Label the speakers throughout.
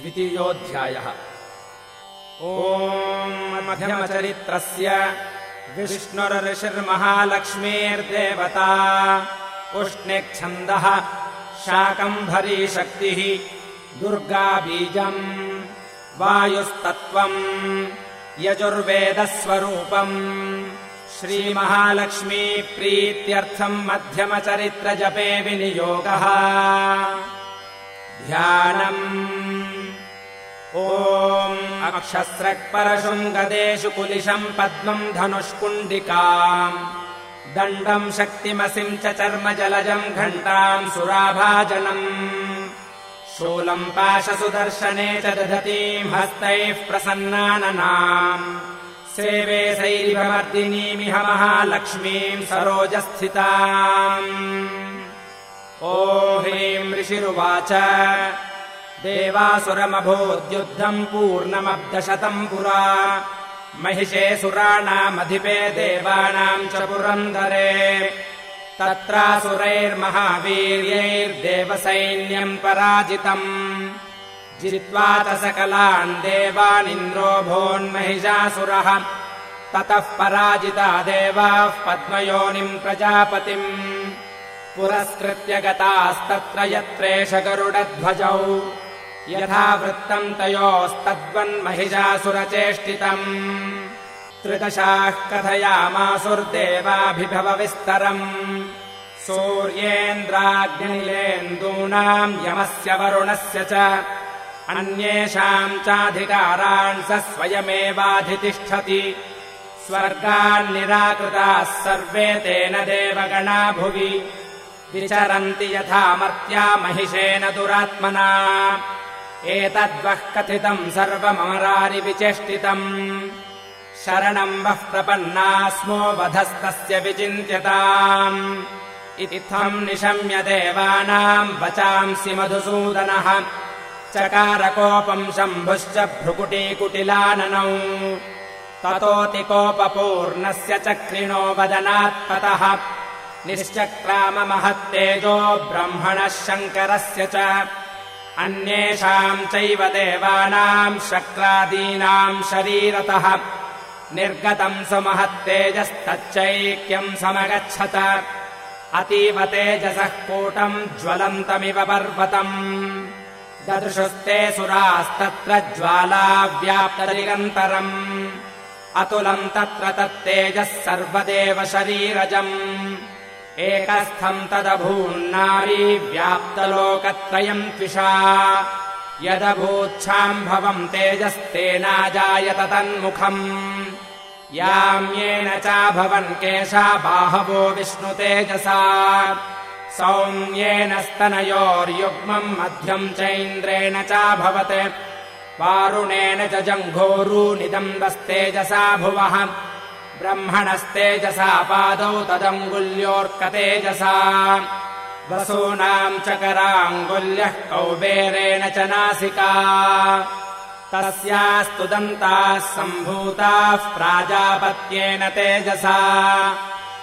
Speaker 1: द्वितीयोऽध्यायः। ओम् मध्यमचरित्रस्य विष्णुरऋषिर्महालक्ष्मीर्देवता। उष्णिच्छन्दः शाकम्भरीशक्तिः दुर्गाबीजम् वायुस्तत्त्वम् यजुर्वेदस्वरूपम्। श्रीमहालक्ष्मीप्रीत्यर्थम् मध्यमचरित्रजपे विनियोगः। ध्यानम् ॐ अक्षस्रक्परशृङ्गदेषु कुलिशम् पद्मम् धनुष्कुण्डिकाम्। दण्डम् शक्तिमसिम् च चर्म जलजम् घण्टाम् सुराभाजनम्। शूलम् पाशसुदर्शने च दधतीम् हस्तैः प्रसन्नाननाम्। सेवे सैरिभमर्दिनीमिह महालक्ष्मीम् सरोजस्थिताम्। ओ ह्रीम् ऋषिरुवाच देवासुरमभूद्युद्धम् पूर्णमब्दशतम् पुरा। महिषे सुराणामधिपे देवानाम् च पुरन्दरे। तत्रासुरैर्महावीर्यैर्देवसैन्यम् पराजितम्। जित्वा च सकलान् देवानिन्द्रो भोन्महिषासुरः ततः पराजिता देवाः पद्मयोनिम् प्रजापतिम्। पुरस्कृत्य गतास्तत्र यत्रेष गरुडध्वजौ यथा वृत्तम् तयोस्तद्वन्महिषासुरचेष्टितम्। त्रिदशाः कथयामासुर्देवाभिभवविस्तरम्। सूर्येन्द्राग्निलेन्दूनाम् यमस्य वरुणस्य च। अन्येषाम् चाधिकारान् स स्वयमेवाधितिष्ठति। स्वर्गान्निराकृताः सर्वे तेन देवगणा भुवि। विचरन्ति यथा मर्त्या महिषेन दुरात्मना एतद्वः कथितम् सर्वमरारि विचेष्टितम्। शरणम् वः प्रपन्ना स्मो वधस्तस्य विचिन्त्यताम्। इत्थम् निशम्य देवानाम् वचांसि मधुसूदनः। चकारकोपम् शम्भुश्च भ्रुकुटीकुटिलाननौ। ततोऽतिकोपपूर्णस्य चक्रिणो वदनात्ततः निश्चक्राममहत्तेजो ब्रह्मणः शङ्करस्य च अन्येषाम् चैव देवानाम् शक्रादीनाम् शरीरतः। निर्गतम् सुमहत्तेजस्तच्चैक्यम् समगच्छत। अतीव तेजसः कूटम् ज्वलन्तमिव पर्वतम्। ददृशुस्ते सुरास्तत्र ज्वाला व्याप्तनिरन्तरम् अतुलम् तत्र तत्तेजः सर्वदेव शरीरजम् एकस्थम् तदभून्नारी व्याप्तलोकत्रयम् त्विषा। यदभूच्छाम्भवम् तेजस्तेनाजायत तन्मुखम्। याम्येन चाभवन् केशा बाहवो विष्णुतेजसा सौम्येन स्तनयोर्युग्मम् मध्यम् चैन्द्रेण चाभवत्। वारुणेन च जङ्घोरूनिदम्बस्तेजसा भुवः ब्रह्मणस्तेजसा पादौ तदङ्गुल्योऽर्कतेजसा वसूनाम् चकराङ्गुल्यः कौबेरेण च नासिका। तस्यास्तु दन्ताः सम्भूताः प्राजापत्येन तेजसा।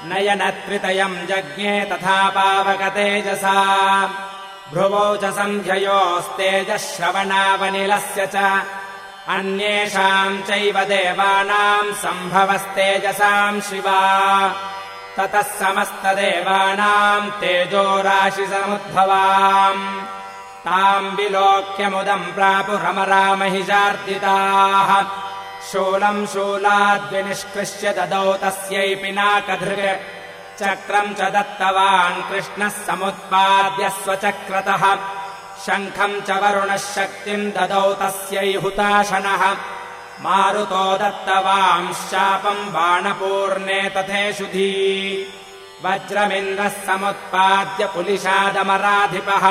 Speaker 1: नयनत्रितयम् जज्ञे तथा पावकतेजसा। भ्रुवौ च सन्ध्ययोस्तेजः श्रवणावनिलस्य च अन्येषाम् चैव देवानाम् सम्भवस्तेजसाम् शिवा। ततः समस्तदेवानाम् तेजोराशिसमुद्भवाम्। ताम् विलोक्यमुदम् प्रापुरमरामहिषार्दिताः शूलम् शूलाद्विनिष्कृष्य ददौ तस्यै पिनाकधृक् चक्रम् च दत्तवान् कृष्णः समुत्पाद्य स्वचक्रतः शङ्खम् च वरुणः शक्तिम् ददौ तस्यै हुताशनः। मारुतो दत्तवांश्चापम् बाणपूर्णे तथेषुधी वज्रमिन्द्रः समुत्पाद्य पुलिशादमराधिपः।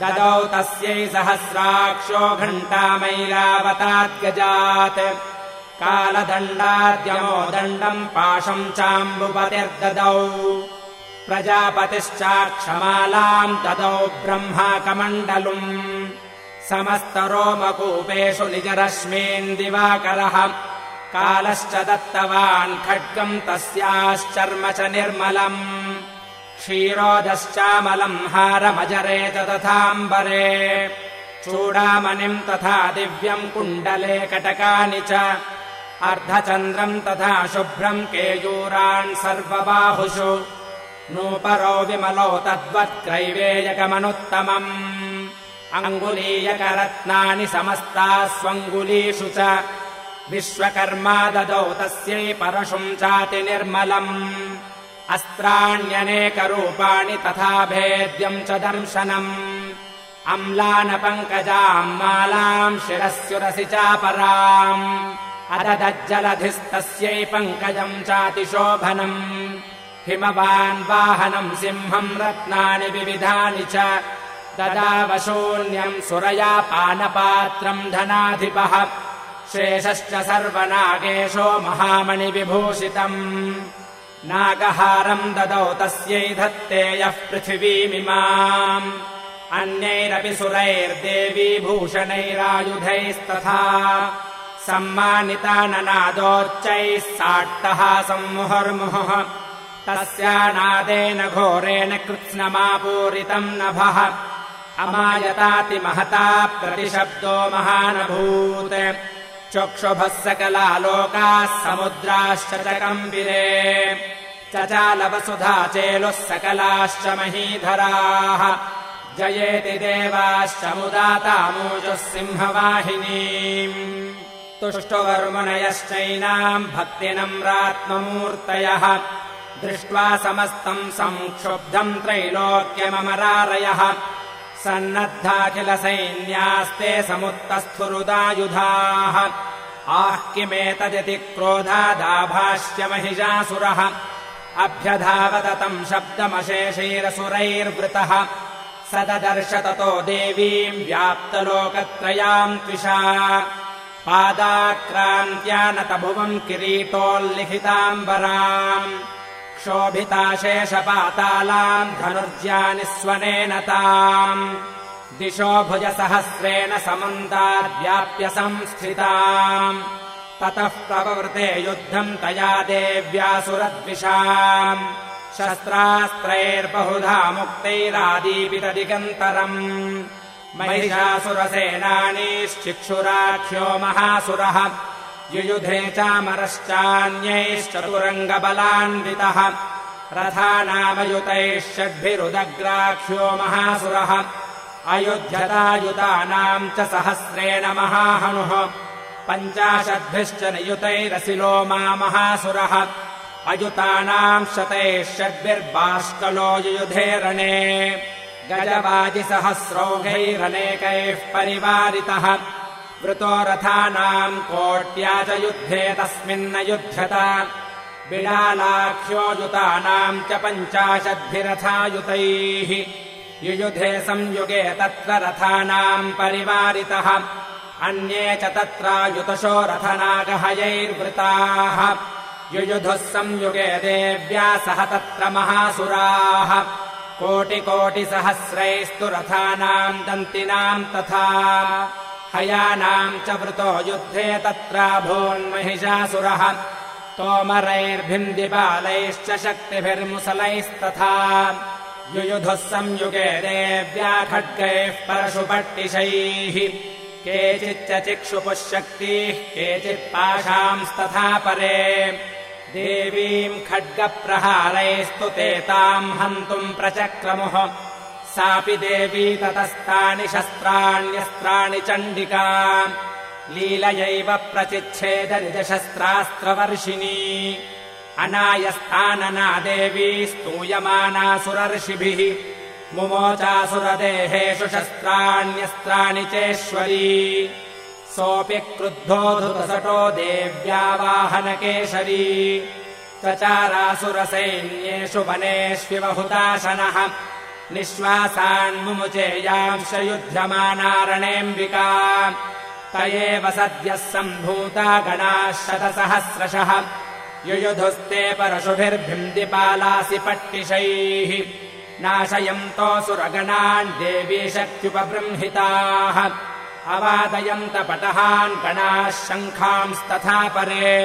Speaker 1: ददौ तस्यै सहस्राक्षो घण्टामैरावताद्गजात् कालदण्डाद्यमो दण्डम् पाशम् चाम्बुपतिर्ददौ प्रजापतिश्चाक्षमालाम् ददौ ब्रह्माकमण्डलुम्। समस्तरोमकूपेषु निजरश्मीन् दिवाकरः। कालश्च दत्तवान् खड्गम् तस्याश्चर्म च निर्मलम्। क्षीरोदश्चामलम् हारमजरे च तथाम्बरे। चूडामणिम् तथा दिव्यम् कुण्डले कटकानि च। अर्धचन्द्रम् तथा शुभ्रम् केयूरान् सर्वबाहुषु नूपरो विमलौ तद्वत्क्रैवेयकमनुत्तमम् अङ्गुलीयकरत्नानि समस्ता स्वङ्गुलीषु च। विश्वकर्मा ददौ तस्यै परशुम् चाति निर्मलम्। अस्त्राण्यनेकरूपाणि तथा भेद्यम् च दर्शनम्। अम्लानपङ्कजाम् मालाम् शिरस्युरसि चापराम्। अददज्जलधिस्तस्यै पङ्कजम् चातिशोभनम् हिमवान् वाहनम् सिंहम् रत्नानि विविधानि च ददावशून्यम् सुरया पानपात्रम् धनाधिपः शेषश्च सर्वनागेशो महामणिविभूषितम् नागहारम् ददौ तस्यै धत्ते यः पृथिवीमिमाम् अन्यैरपि सुरैर्देवी भूषणैरायुधैस्तथा सम्मानिता ननादोच्चैः साट्टः सम्मुहुर्मुहुः तस्यानादेन घोरेण कृत्स्नमापूरितम् नभः। अमायतातिमहता प्रतिशब्दो महानभूत्। चक्षुभः सकलालोकाः समुद्राश्च च कम्बिरे चचालवसुधा चेलुः सकलाश्च महीधराः। जयेति देवाश्च मुदातामूजुः सिंहवाहिनीम्। तुष्टुवर्मुनयश्चैनाम् भक्तिनम्रात्ममूर्तयः दृष्ट्वा समस्तम् संक्षुब्धम् त्रैलोक्यममरारयः। सन्नद्धाखिलसैन्यास्ते आः किमेतदिति क्रोधादाभाष्यमहिषासुरः। अभ्यधावदतम् शब्दमशेषैरसुरैर्वृतः। स ददर्श ततो देवीम् व्याप्तलोकत्रयाम् त्विषा। पादाक्रान्त्यानतभुवम् किरीटोल्लिखिताम्बराम् क्षोभिताशेषपातालाम् धनुर्ज्यानि स्वनेन ताम् दिशो भुजसहस्रेण समन्ताद्व्याप्य संस्थिताम् ततः प्रवृते युद्धम् तया देव्यासुरद्विषाम् शस्त्रास्त्रैर्बहुधा मुक्तैरादीपितदिगन्तरम् महिषासुरसेनानीश्चिक्षुराख्यो महासुरः युयुधे चामरश्चान्यैश्चतुरङ्गबलान्वितः। रथानामयुतैः षड्भिरुदग्राख्यो महासुरः। अयुध्यतायुतानाम् च सहस्रेण महाहनुः। पञ्चाशद्भिश्च नियुतैरसिलो मा महासुरः। अयुतानाम् शतैः षड्भिर्बाष्कलो युयुधे रणे गजवाजिसहस्रौघैरनेकैः परिवारितः वृतो रथानाम् कोट्या च युद्धे तस्मिन्न युध्यत। बिडालाख्योयुतानाम् च पञ्चाशद्भिरथायुतैः। युयुधे संयुगे तत्र रथानाम् परिवारितः। अन्ये च तत्रायुतशो रथनागहयैर्वृताः युयुधुः संयुगे देव्या सह तत्र महासुराः। कोटिकोटिसहस्रैस्तु रथानाम् दन्तिनाम् तथा हयानाम् च वृतो युद्धे तत्राभून्महिषासुरः तोमरैर्भिन्दिबालैश्च शक्तिभिर्मुसलैस्तथा। युयुधुः संयुगे देव्या खड्गैः परशुपट्टिशैः। केचिच्च चिक्षुपुः शक्तिः केचित्पाशांस्तथा परे। देवीम् खड्गप्रहारैस्तु ते ताम् हन्तुम् प्रचक्रमुः सापि देवी ततस्तानि शस्त्राण्यस्त्राणि चण्डिका लीलयैव प्रचिच्छेदरिजशस्त्रास्त्रवर्षिणी अनायस्तानना देवी स्तूयमानासुरर्षिभिः मुमोचासुरदेहेषु शस्त्राण्यस्त्राणि चेश्वरी। सोऽपि क्रुद्धोऽधुतसटो देव्यावाहनकेशरी चचारासुरसैन्येषु वनेष्विवहुताशनः निःश्वासान्मुमुचेयांश युध्यमानारणेऽम्बिका त एव सद्यः सम्भूता गणाः शतसहस्रशः। युयुधुस्ते परशुभिर्भिन्दिपालासि पट्टिशैः नाशयन्तोऽसुरगणान् देवी शक्त्युपबृंहिताः। अवादयन्त पटहान् गणाः शङ्खांस्तथा परे।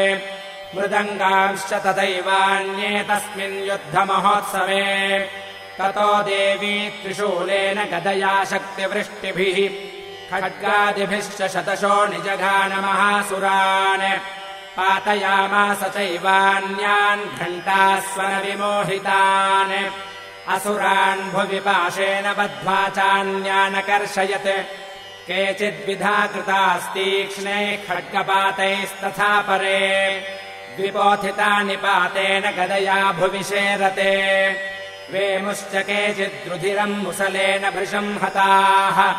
Speaker 1: मृदङ्गांश्च तथैवान्ये तस्मिन् युद्धमहोत्सवे ततो देवी त्रिशूलेन गदया शक्तिवृष्टिभिः खड्गादिभिश्च शतशो निजघानमहासुरान्। पातयामास चैवान्यान् घण्टास्वरविमोहितान्। असुरान् भुवि पाशेन बद्ध्वा चान्यानकर्षयत्। केचिद्विधा कृतास्तीक्ष्णे खड्गपातैस्तथा परे। द्विपोथितानि पातेन गदया भुवि शेरते वेमुश्च केचिद्रुधिरम् मुसलेन भृशम् हताः।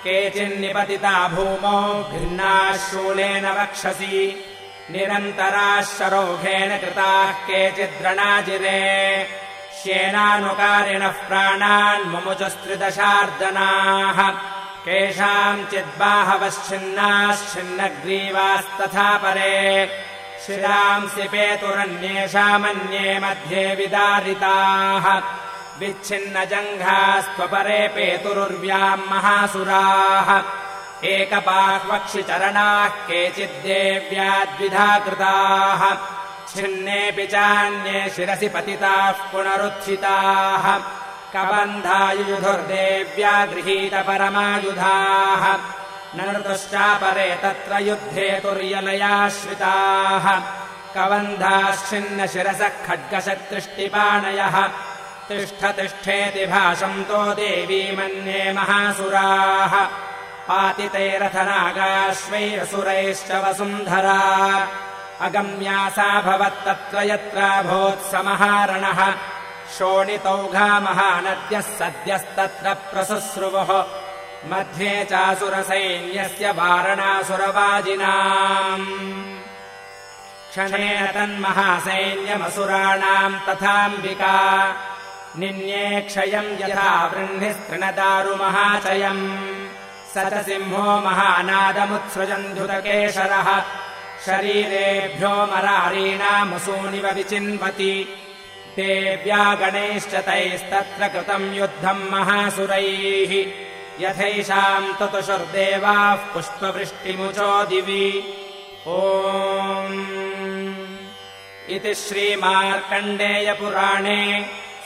Speaker 1: केचिन्निपतिता भूमौ भिन्नाः शूलेन वक्षसि। निरन्तराः शरोघेन कृताः केचिद्रणाजिरे। श्येनानुकारिणः प्राणान् मुमुचस्त्रिदशार्दनाः। केषाञ्चिद्बाहवश्चिन्नाश्चिन्नग्रीवास्तथा परे शिरांसि पेतुरन्येषामन्ये मध्ये विदारिताः। विच्छिन्नजङ्घास्त्वपरे पेतुरुर्व्याम् महासुराः। एकबाह्वक्षिचरणाः केचिद्देव्याद्विधा कृताः छिन्नेऽपि चान्ये शिरसि पतिताः पुनरुत्थिताः। कबन्धायुधुर्देव्या गृहीतपरमायुधाः नृतुश्चापरे तत्र युद्धे तुर्यलयाश्रिताः कबन्धाश्चिन्न शिरसः खड्गशत्कृष्टिपाणयः तिष्ठ तिष्ठेति भाषन्तो देवी मन्ये महासुराः। पातितैरथनागाश्वैरसुरैश्च वसुन्धरा। अगम्यासा भवत्तत्र यत्राभोत्समहारणः शोणितौघा महानद्यः सद्यस्तत्र प्रसुश्रुवः मध्ये चासुरसैन्यस्य वारणासुरवाजिनाम्। क्षणेन तन्महासैन्यमसुराणाम् तथाम्बिका। निन्ये क्षयम् यथा वृह्निस्तृणदारुमहाचयम् स च सिंहो महानादमुत्सृजन्धुतकेशरः। शरीरेभ्यो मरारीणामसूनिव विचिन्वति। देव्या गणैश्च तैस्तत्र कृतम् युद्धम् महासुरैः यथैषाम् ततुषुर्देवाः पुष्पवृष्टिमुचो दिवि। ओ इति श्रीमार्कण्डेयपुराणे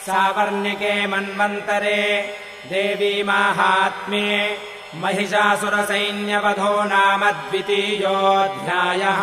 Speaker 1: सावर्णिके मन्वन्तरे देवी माहात्म्ये महिषासुरसैन्यवधो नाम द्वितीयोऽध्यायः